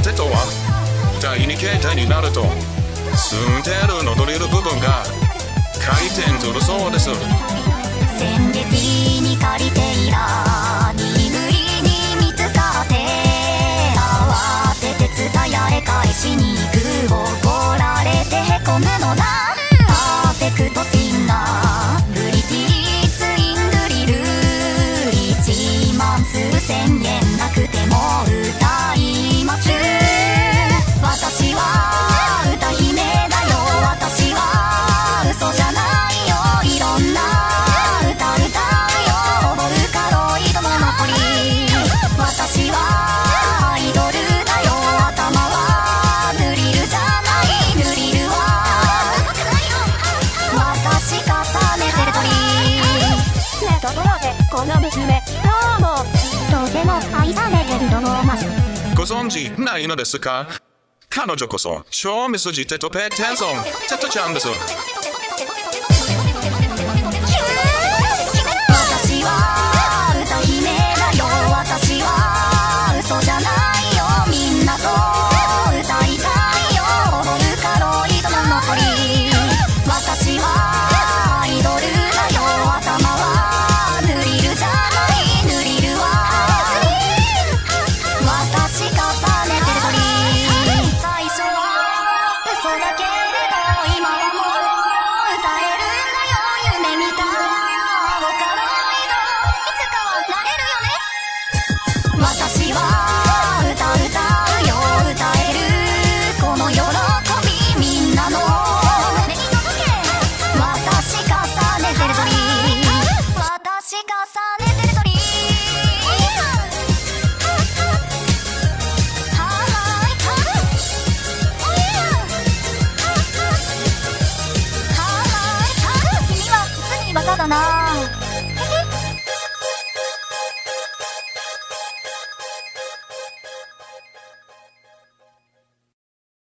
テとは。第二形態になるとツーンテールのドリル部分が回転するそうです。戦列に借りていら DVD に見つかって慌ててツタヤへ返しに行く怒られてへこむのだ。パーフェクトシンナーブリティーツインドリル。1万数千円。この娘どうもとても愛されてると思います。ご存知ないのですか？彼女こそ超ミスジテトペテンソンテトちゃんです。だな